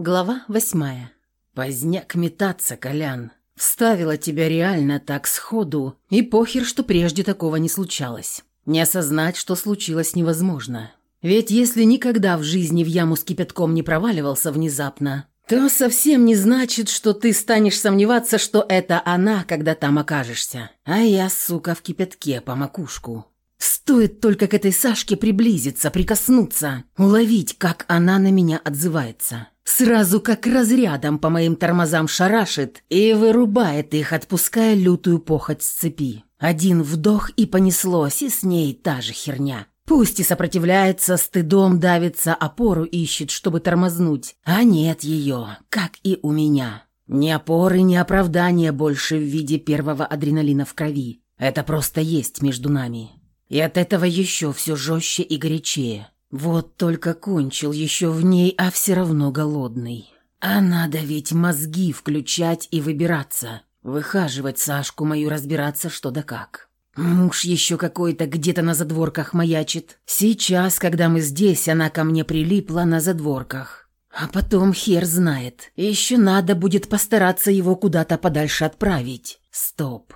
Глава восьмая. «Поздняк метаться, Колян. Вставила тебя реально так сходу, и похер, что прежде такого не случалось. Не осознать, что случилось, невозможно. Ведь если никогда в жизни в яму с кипятком не проваливался внезапно, то совсем не значит, что ты станешь сомневаться, что это она, когда там окажешься. А я, сука, в кипятке по макушку. Стоит только к этой Сашке приблизиться, прикоснуться, уловить, как она на меня отзывается. Сразу как разрядом по моим тормозам шарашит и вырубает их, отпуская лютую похоть с цепи. Один вдох и понеслось, и с ней та же херня. Пусть и сопротивляется, стыдом давится, опору ищет, чтобы тормознуть. А нет ее, как и у меня. Ни опоры, ни оправдания больше в виде первого адреналина в крови. Это просто есть между нами. И от этого еще все жестче и горячее. Вот только кончил еще в ней, а все равно голодный. А надо ведь мозги включать и выбираться. Выхаживать Сашку мою, разбираться что да как. Муж еще какой-то где-то на задворках маячит. Сейчас, когда мы здесь, она ко мне прилипла на задворках. А потом хер знает. Еще надо будет постараться его куда-то подальше отправить. Стоп.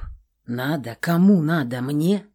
Надо? Кому надо? Мне?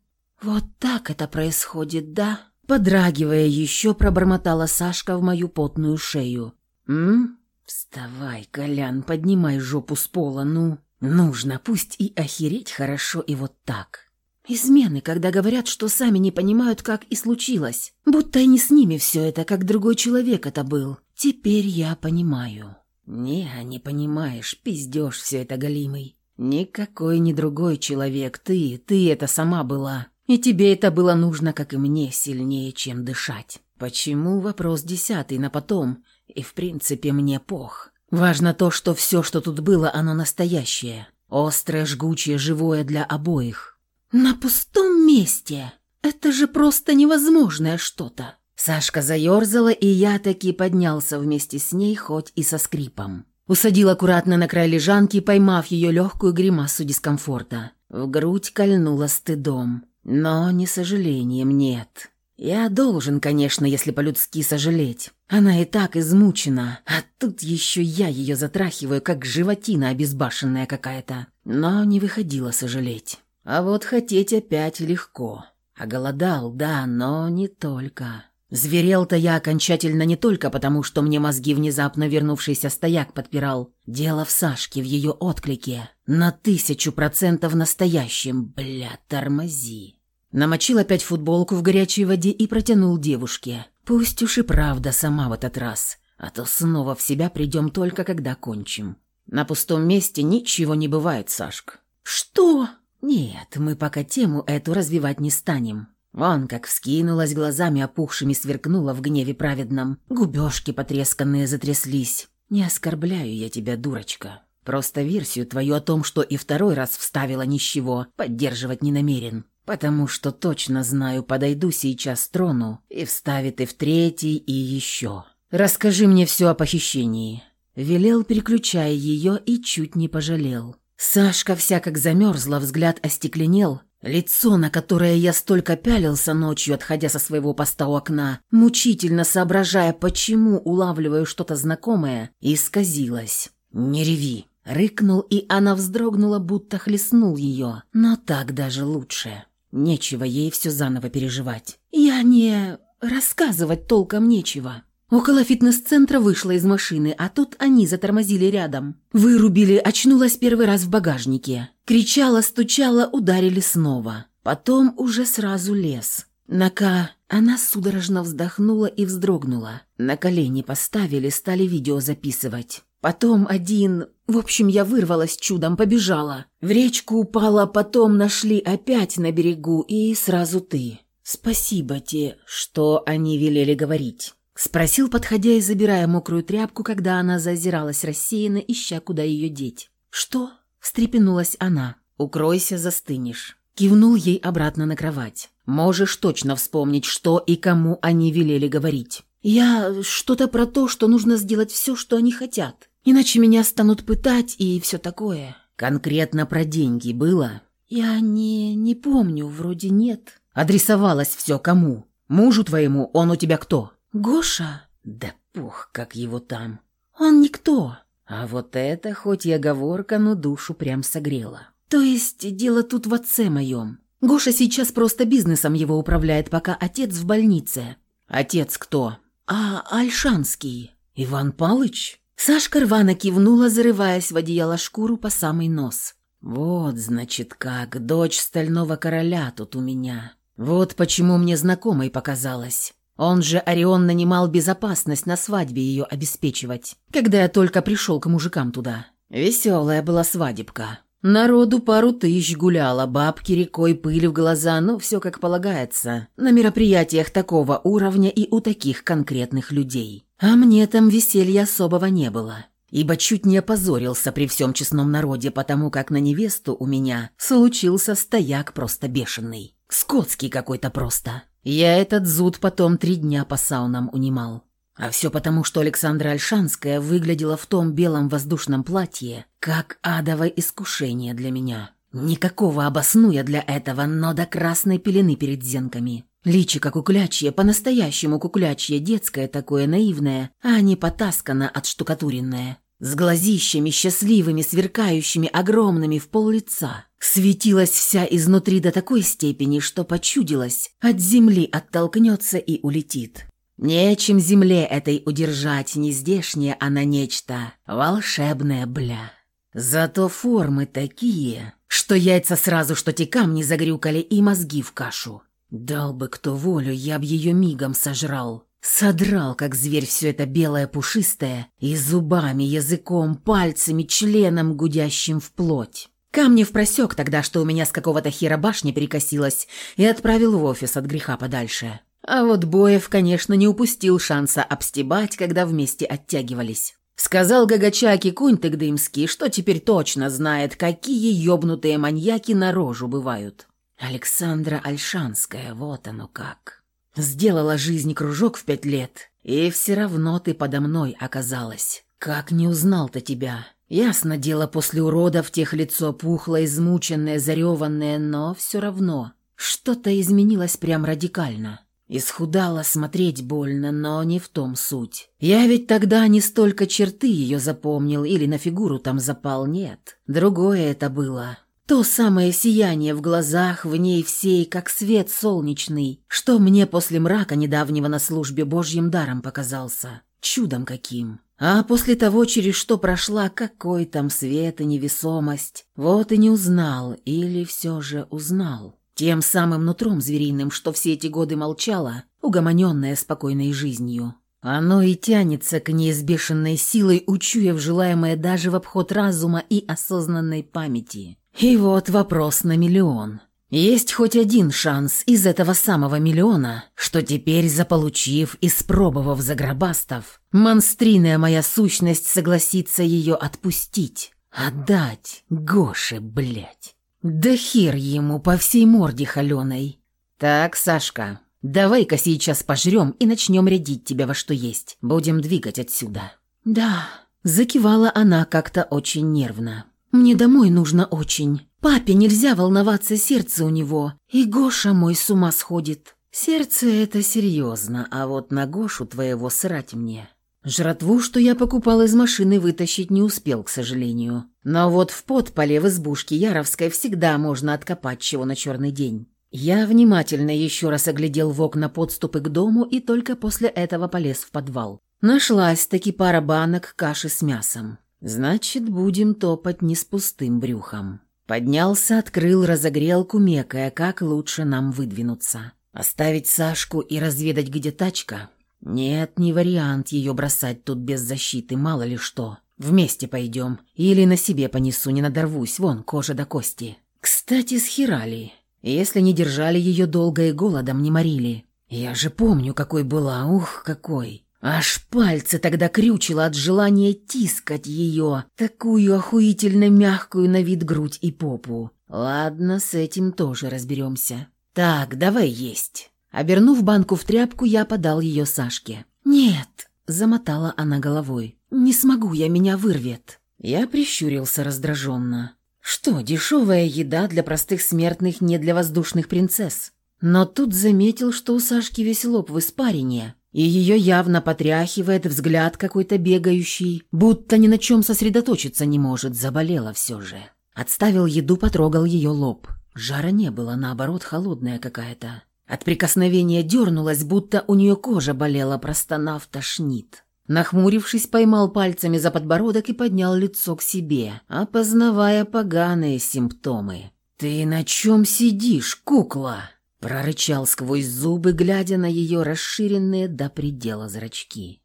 Вот так это происходит, да? Подрагивая еще, пробормотала Сашка в мою потную шею. «М? Вставай, Колян, поднимай жопу с пола, ну. Нужно, пусть и охереть хорошо, и вот так». Измены, когда говорят, что сами не понимают, как и случилось. Будто и не с ними все это, как другой человек это был. Теперь я понимаю. Не, не понимаешь, пиздешь все это, голимый. Никакой не другой человек, ты, ты это сама была. И тебе это было нужно, как и мне, сильнее, чем дышать. Почему вопрос десятый на потом? И в принципе мне пох. Важно то, что все, что тут было, оно настоящее. Острое, жгучее, живое для обоих. На пустом месте. Это же просто невозможное что-то. Сашка заерзала, и я таки поднялся вместе с ней, хоть и со скрипом. Усадил аккуратно на край лежанки, поймав ее легкую гримасу дискомфорта. В грудь кольнула стыдом. Но не сожалением нет. Я должен, конечно, если по-людски сожалеть. Она и так измучена, а тут еще я ее затрахиваю, как животина обезбашенная какая-то. Но не выходило сожалеть. А вот хотеть опять легко. Оголодал, да, но не только. Зверел-то я окончательно не только потому, что мне мозги внезапно вернувшийся стояк подпирал. Дело в Сашке, в ее отклике. На тысячу процентов настоящим, бля, тормози. Намочил опять футболку в горячей воде и протянул девушке. Пусть уж и правда сама в этот раз, а то снова в себя придем только когда кончим. На пустом месте ничего не бывает, Сашка. Что? Нет, мы пока тему эту развивать не станем. Вон как вскинулась глазами опухшими сверкнула в гневе праведном. Губежки потресканные затряслись. Не оскорбляю я тебя, дурочка. Просто версию твою о том, что и второй раз вставила ничего, поддерживать не намерен. Потому что точно знаю, подойду сейчас трону и вставит и в третий, и еще. Расскажи мне все о похищении. Велел, переключая ее, и чуть не пожалел. Сашка вся как замерзла, взгляд остекленел. Лицо, на которое я столько пялился ночью, отходя со своего поста у окна, мучительно соображая, почему улавливаю что-то знакомое, исказилось. «Не реви!» Рыкнул, и она вздрогнула, будто хлестнул ее. Но так даже лучше. Нечего ей все заново переживать. Я не... рассказывать толком нечего. Около фитнес-центра вышла из машины, а тут они затормозили рядом. Вырубили, очнулась первый раз в багажнике. Кричала, стучала, ударили снова. Потом уже сразу лес. Нака... Она судорожно вздохнула и вздрогнула. На колени поставили, стали видео записывать. Потом один... В общем, я вырвалась чудом, побежала. В речку упала, потом нашли опять на берегу, и сразу ты. Спасибо те, что они велели говорить. Спросил, подходя и забирая мокрую тряпку, когда она зазиралась рассеянно, ища, куда ее деть. «Что?» – встрепенулась она. «Укройся, застынешь». Кивнул ей обратно на кровать. «Можешь точно вспомнить, что и кому они велели говорить». «Я что-то про то, что нужно сделать все, что они хотят. Иначе меня станут пытать и все такое». «Конкретно про деньги было?» «Я не... не помню, вроде нет». «Адресовалось все кому? Мужу твоему он у тебя кто?» «Гоша». «Да пух, как его там». Он никто. А вот это, хоть и оговорка, но душу прям согрела. То есть дело тут в отце моем. Гоша сейчас просто бизнесом его управляет, пока отец в больнице. Отец кто? А Альшанский. Иван Палыч? Сашка рвано кивнула, зарываясь в одеяло шкуру по самый нос. «Вот, значит, как, дочь стального короля тут у меня. Вот почему мне знакомой показалось. Он же Орион нанимал безопасность на свадьбе ее обеспечивать, когда я только пришел к мужикам туда. Веселая была свадебка. Народу пару тысяч гуляло, бабки рекой, пыль в глаза, ну, все как полагается. На мероприятиях такого уровня и у таких конкретных людей. А мне там веселья особого не было. Ибо чуть не опозорился при всем честном народе, потому как на невесту у меня случился стояк просто бешеный. Скотский какой-то просто. Я этот зуд потом три дня по саунам унимал. А все потому, что Александра Альшанская выглядела в том белом воздушном платье, как адовое искушение для меня. Никакого обоснуя для этого, но до красной пелены перед зенками. Личико куклячье, по-настоящему куклячье, детское такое наивное, а не потаскано отштукатуренное. С глазищами счастливыми, сверкающими, огромными в пол лица. Светилась вся изнутри до такой степени, что почудилась, от земли оттолкнется и улетит. Нечем земле этой удержать, не здешнее она нечто, волшебное бля. Зато формы такие, что яйца сразу что те камни загрюкали и мозги в кашу. Дал бы кто волю, я б ее мигом сожрал. Содрал, как зверь, все это белое пушистое, и зубами, языком, пальцами, членом, гудящим в плоть. Камни впросек тогда, что у меня с какого-то хера башня перекосилась, и отправил в офис от греха подальше. А вот Боев, конечно, не упустил шанса обстебать, когда вместе оттягивались. Сказал Гагачаки Кунь-Тыгдымский, что теперь точно знает, какие ёбнутые маньяки на рожу бывают. Александра Альшанская, вот оно как. Сделала жизнь кружок в пять лет, и все равно ты подо мной оказалась. Как не узнал-то тебя? Ясно дело, после уродов тех лицо пухло, измученное, зареванное, но все равно. Что-то изменилось прям радикально. Исхудала, смотреть больно, но не в том суть. Я ведь тогда не столько черты ее запомнил или на фигуру там запал, нет. Другое это было. То самое сияние в глазах, в ней всей, как свет солнечный, что мне после мрака недавнего на службе Божьим даром показался. Чудом каким. А после того, через что прошла, какой там свет и невесомость, вот и не узнал, или все же узнал. Тем самым нутром звериным, что все эти годы молчала, угомоненная спокойной жизнью. Оно и тянется к ней с бешеной силой, учуяв желаемое даже в обход разума и осознанной памяти. И вот вопрос на миллион. Есть хоть один шанс из этого самого миллиона, что теперь, заполучив и спробовав загробастов, монстриная моя сущность согласится ее отпустить, отдать Гоше, блядь. Да хер ему по всей морде холеной. Так, Сашка, давай-ка сейчас пожрем и начнем рядить тебя во что есть. Будем двигать отсюда. Да, закивала она как-то очень нервно. Мне домой нужно очень. Папе нельзя волноваться, сердце у него. И Гоша мой с ума сходит. Сердце это серьезно, а вот на Гошу твоего срать мне. Жратву, что я покупал из машины, вытащить не успел, к сожалению. Но вот в подполе в избушке Яровской всегда можно откопать чего на черный день. Я внимательно еще раз оглядел в окна подступы к дому и только после этого полез в подвал. Нашлась таки пара банок каши с мясом. Значит, будем топать не с пустым брюхом. Поднялся, открыл разогрелку, мекая, как лучше нам выдвинуться. Оставить Сашку и разведать, где тачка? Нет, не вариант ее бросать тут без защиты, мало ли что. Вместе пойдем. Или на себе понесу, не надорвусь, вон, кожа до кости. Кстати, схерали. Если не держали ее долго и голодом не морили. Я же помню, какой была, ух, какой. Аж пальцы тогда крючило от желания тискать ее, такую охуительно мягкую на вид грудь и попу. Ладно, с этим тоже разберемся. Так, давай есть. Обернув банку в тряпку, я подал ее Сашке. «Нет», — замотала она головой, — «не смогу, я меня вырвет». Я прищурился раздраженно. «Что, дешевая еда для простых смертных, не для воздушных принцесс?» Но тут заметил, что у Сашки весь лоб в испарине, И ее явно потряхивает, взгляд какой-то бегающий, будто ни на чем сосредоточиться не может, заболела все же. Отставил еду, потрогал ее лоб. Жара не было, наоборот, холодная какая-то. От прикосновения дернулась, будто у нее кожа болела, простонав, тошнит. Нахмурившись, поймал пальцами за подбородок и поднял лицо к себе, опознавая поганые симптомы. «Ты на чем сидишь, кукла?» Прорычал сквозь зубы, глядя на ее расширенные до предела зрачки.